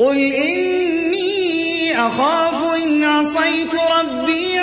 قُلْ إِنِّي أَخَافُ إِنْ عَصَيْتُ رَبِّي